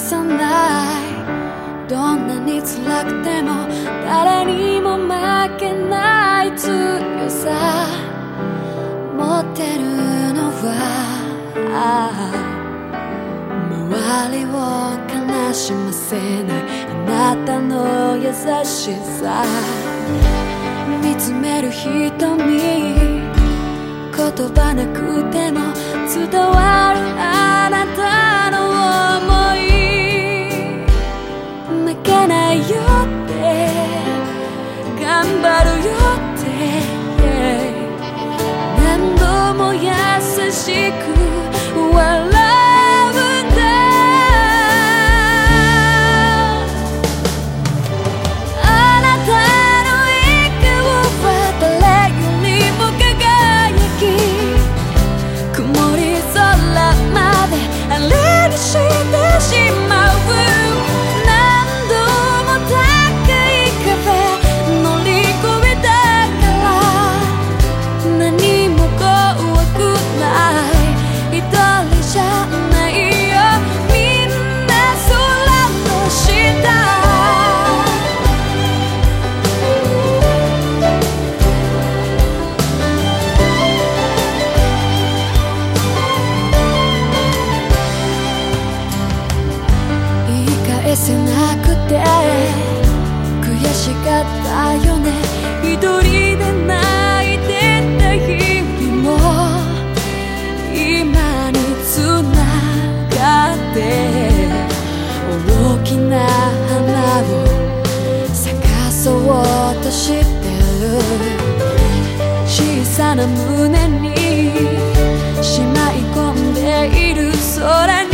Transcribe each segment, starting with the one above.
さない。どんなに辛くても誰にも負けない強さ。持ってるのは周りを悲しませない。あなたの優しさ。見つめる瞳。言葉なくても伝わるったよね。一人で泣いてた日々も今につながって大きな花を咲かそうとしてる。小さな胸にしまい込んでいる空に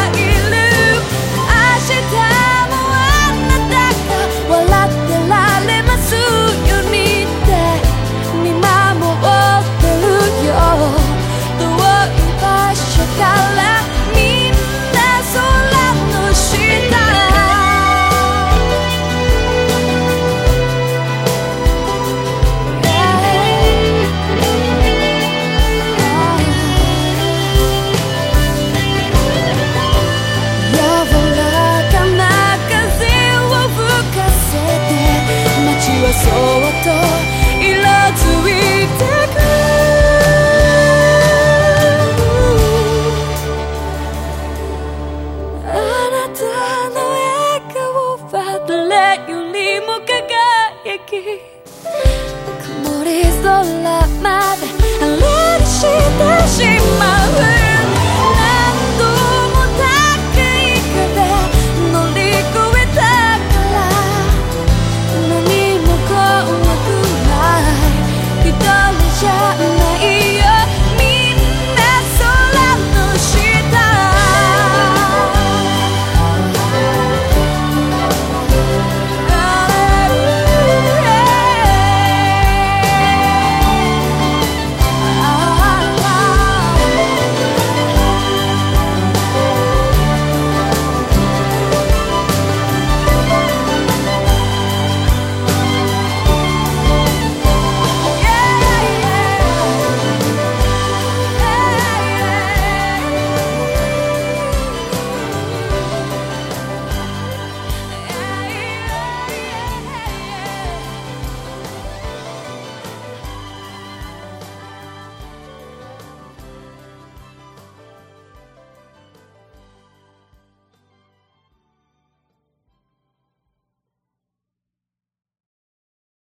といらいてくあなたの笑顔は誰よりも輝き曇り空まであれにしてしまう。